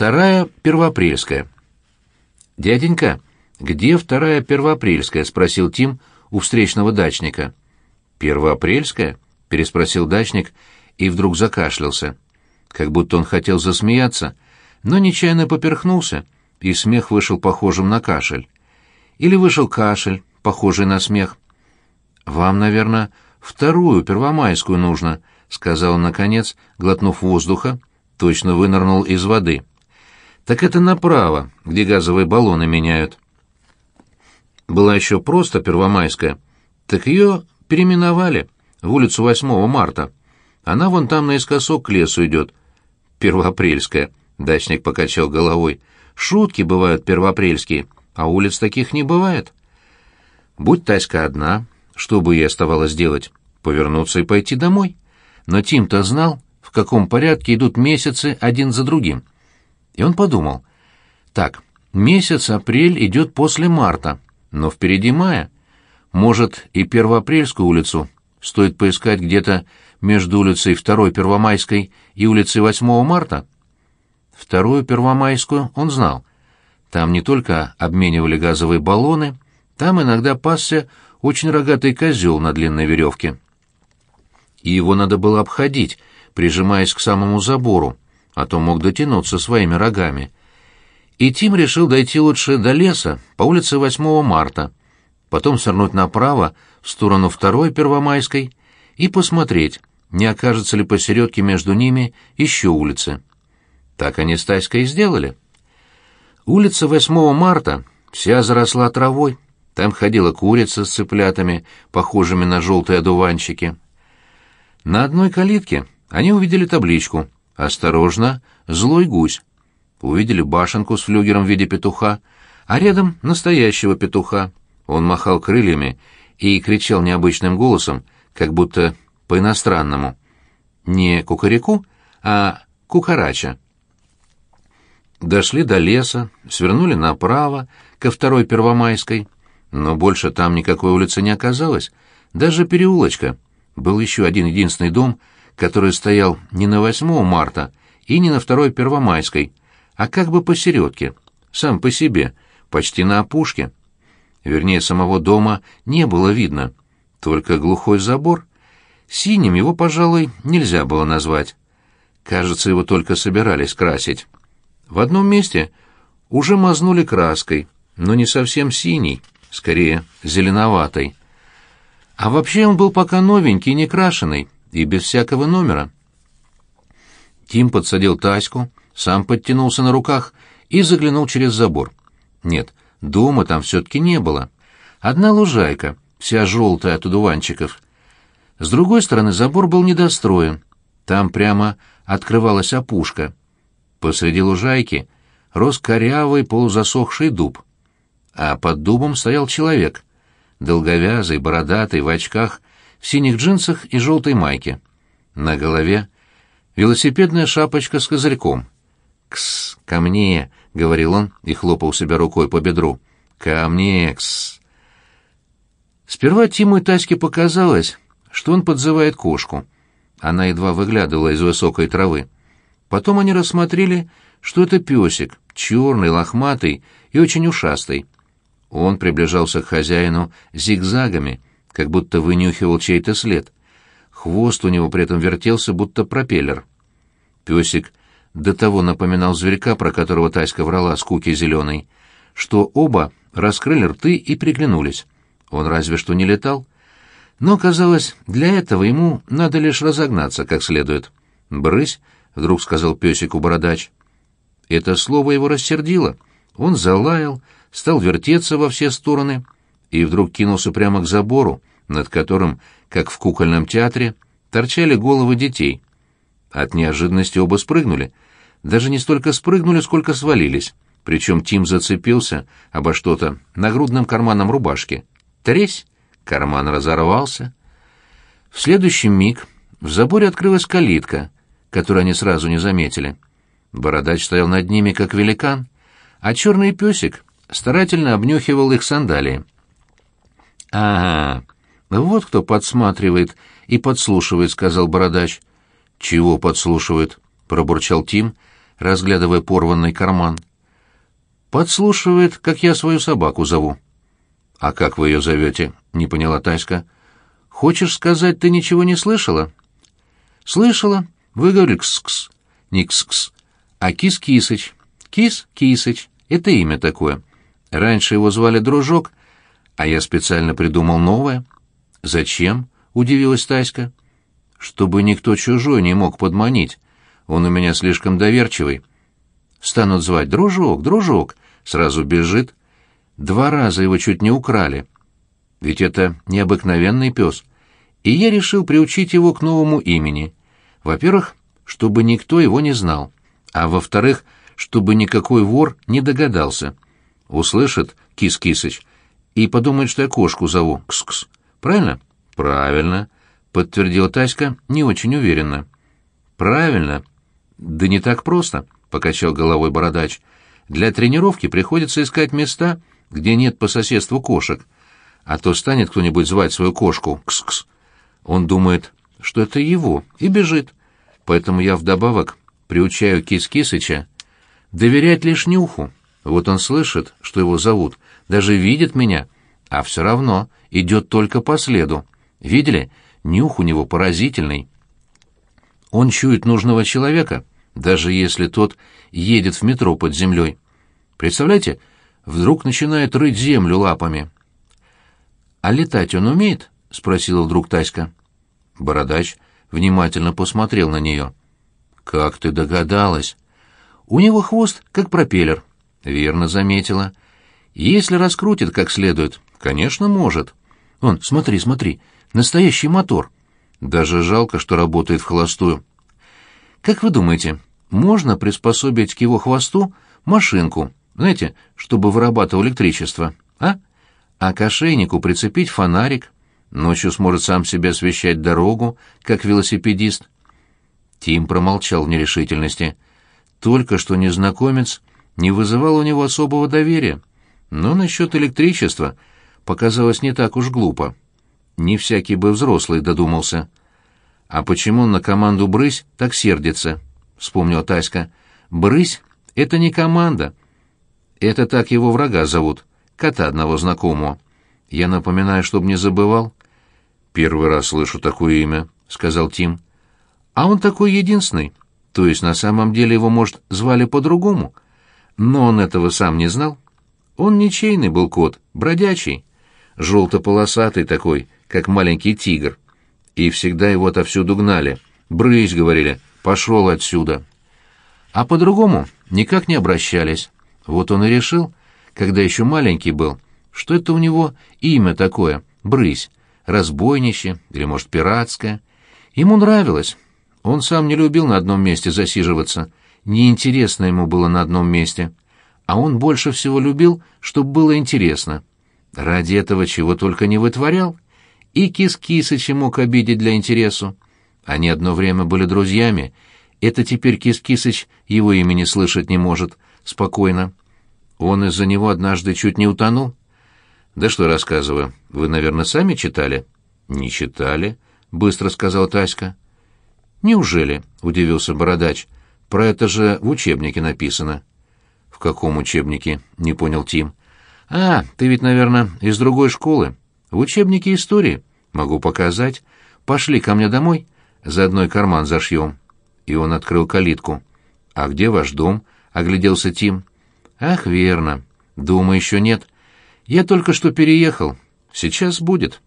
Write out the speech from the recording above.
Вторая первоапрельская. «Дяденька, где вторая первоапрельская?» — спросил Тим у встречного дачника. «Первоапрельская?» — переспросил дачник и вдруг закашлялся. Как будто он хотел засмеяться, но нечаянно поперхнулся, и смех вышел похожим на кашель. Или вышел кашель, похожий на смех. «Вам, наверное, вторую, первомайскую нужно», — сказал он, наконец, глотнув воздуха, точно вынырнул из воды. «Так это направо, где газовые баллоны меняют». Была еще просто первомайская, так ее переименовали в улицу 8 марта. Она вон там наискосок к лесу идет. Первоапрельская, дачник покачал головой. Шутки бывают первоапрельские, а улиц таких не бывает. Будь Таська одна, что бы ей оставалось делать? Повернуться и пойти домой. Но Тим-то знал, в каком порядке идут месяцы один за другим. И он подумал, так, месяц апрель идет после марта, но впереди мая. Может, и Первоапрельскую улицу стоит поискать где-то между улицей Второй Первомайской и улицей 8 марта? Вторую Первомайскую он знал. Там не только обменивали газовые баллоны, там иногда пасся очень рогатый козел на длинной веревке. И его надо было обходить, прижимаясь к самому забору, а то мог дотянуться своими рогами. И Тим решил дойти лучше до леса по улице 8 марта, потом свернуть направо в сторону второй Первомайской и посмотреть, не окажется ли посередке между ними еще улицы. Так они с Таськой и сделали. Улица 8 марта вся заросла травой, там ходила курица с цыплятами, похожими на желтые одуванчики. На одной калитке они увидели табличку «Осторожно, злой гусь» увидели башенку с флюгером в виде петуха, а рядом настоящего петуха. Он махал крыльями и кричал необычным голосом, как будто по-иностранному. Не кукареку, а кукарача. Дошли до леса, свернули направо, ко второй Первомайской, но больше там никакой улицы не оказалось, даже переулочка. Был еще один единственный дом, который стоял не на 8 марта и не на второй Первомайской, а как бы посередке, сам по себе, почти на опушке. Вернее, самого дома не было видно, только глухой забор. Синим его, пожалуй, нельзя было назвать. Кажется, его только собирались красить. В одном месте уже мазнули краской, но не совсем синий, скорее зеленоватой. А вообще он был пока новенький, не крашеный и без всякого номера. Тим подсадил Таську, сам подтянулся на руках и заглянул через забор. Нет, дома там все-таки не было. Одна лужайка, вся желтая от удуванчиков. С другой стороны забор был недостроен. Там прямо открывалась опушка. Посреди лужайки рос корявый полузасохший дуб. А под дубом стоял человек. Долговязый, бородатый, в очках, в синих джинсах и желтой майке. На голове велосипедная шапочка с козырьком — «Кс, ко мне!» — говорил он и хлопал себя рукой по бедру. «Ко мне, кс!» Сперва Тиму и Таське показалось, что он подзывает кошку. Она едва выглядывала из высокой травы. Потом они рассмотрели, что это песик, черный, лохматый и очень ушастый. Он приближался к хозяину зигзагами, как будто вынюхивал чей-то след. Хвост у него при этом вертелся, будто пропеллер. Песик до того напоминал зверька, про которого Таська врала с куки зеленой, что оба раскрыли рты и приглянулись. Он разве что не летал. Но, казалось, для этого ему надо лишь разогнаться как следует. «Брысь», — вдруг сказал песику бородач. Это слово его рассердило. Он залаял, стал вертеться во все стороны и вдруг кинулся прямо к забору, над которым, как в кукольном театре, торчали головы детей. От неожиданности оба спрыгнули. Даже не столько спрыгнули, сколько свалились. Причем Тим зацепился обо что-то нагрудным карманом рубашки. Тресь! Карман разорвался. В следующий миг в заборе открылась калитка, которую они сразу не заметили. Бородач стоял над ними, как великан, а черный песик старательно обнюхивал их сандалии. «Ага, вот кто подсматривает и подслушивает», — сказал Бородач. «Чего подслушивает?» — пробурчал Тим, разглядывая порванный карман. «Подслушивает, как я свою собаку зову». «А как вы ее зовете?» — не поняла Таська. «Хочешь сказать, ты ничего не слышала?» «Слышала. Вы говорили кс-кс. Не кс-кс, а Кис-Кисыч. Кис-Кисыч. Это имя такое. Раньше его звали Дружок, а я специально придумал новое». «Зачем?» — удивилась Таська. «Чтобы никто чужой не мог подманить. Он у меня слишком доверчивый. Станут звать «Дружок, дружок», сразу бежит. Два раза его чуть не украли. Ведь это необыкновенный пес. И я решил приучить его к новому имени. Во-первых, чтобы никто его не знал. А во-вторых, чтобы никакой вор не догадался. Услышит Кис-Кисыч и подумает, что я кошку зову. Кс-кс. Правильно? Правильно, подтвердила Таська не очень уверенно. Правильно. Да не так просто, покачал головой бородач. Для тренировки приходится искать места, где нет по соседству кошек. А то станет кто-нибудь звать свою кошку «кс-кс». Он думает, что это его, и бежит. Поэтому я вдобавок приучаю Кис-Кисыча доверять лишь нюху. Вот он слышит, что его зовут, даже видит меня, а все равно идет только по следу. Видели? Нюх у него поразительный. Он чует нужного человека, даже если тот едет в метро под землей. Представляете, вдруг начинает рыть землю лапами. «А летать он умеет?» — спросила вдруг Таська. Бородач внимательно посмотрел на нее. «Как ты догадалась?» «У него хвост, как пропеллер». «Верно заметила. Если раскрутит как следует, конечно, может. Вон, смотри, смотри, настоящий мотор. Даже жалко, что работает в холостую. Как вы думаете, можно приспособить к его хвосту машинку, знаете, чтобы вырабатывал электричество, а? А к ошейнику прицепить фонарик. Ночью сможет сам себе освещать дорогу, как велосипедист. Тим промолчал в нерешительности. Только что незнакомец не вызывал у него особого доверия. Но насчет электричества показалось не так уж глупо. Не всякий бы взрослый додумался. «А почему он на команду «брысь» так сердится?» — вспомнила Таська. «Брысь — это не команда. Это так его врага зовут кота одного знакомого. Я напоминаю, чтобы не забывал. Первый раз слышу такое имя, сказал Тим. А он такой единственный. То есть на самом деле его, может, звали по-другому. Но он этого сам не знал. Он ничейный был кот, бродячий, желто-полосатый такой, как маленький тигр. И всегда его отовсюду гнали. «Брысь», — говорили, — «пошел отсюда». А по-другому никак не обращались. Вот он и решил, когда еще маленький был, что это у него имя такое, брысь, разбойнище или, может, пиратское. Ему нравилось. Он сам не любил на одном месте засиживаться, неинтересно ему было на одном месте. А он больше всего любил, чтобы было интересно. Ради этого чего только не вытворял. И Кис-Кисыча мог обидеть для интересу. Они одно время были друзьями. Это теперь Кис-Кисыч его имени слышать не может. Спокойно. Он из-за него однажды чуть не утонул. Да что рассказываю, вы, наверное, сами читали? Не читали, быстро сказал Таська. Неужели? удивился бородач. Про это же в учебнике написано. В каком учебнике? не понял Тим. А, ты ведь, наверное, из другой школы. В учебнике истории. Могу показать. Пошли ко мне домой, за одной карман зашьем. И он открыл калитку. А где ваш дом? огляделся Тим. Ах, верно. Дома еще нет. Я только что переехал. Сейчас будет.